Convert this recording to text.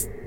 you.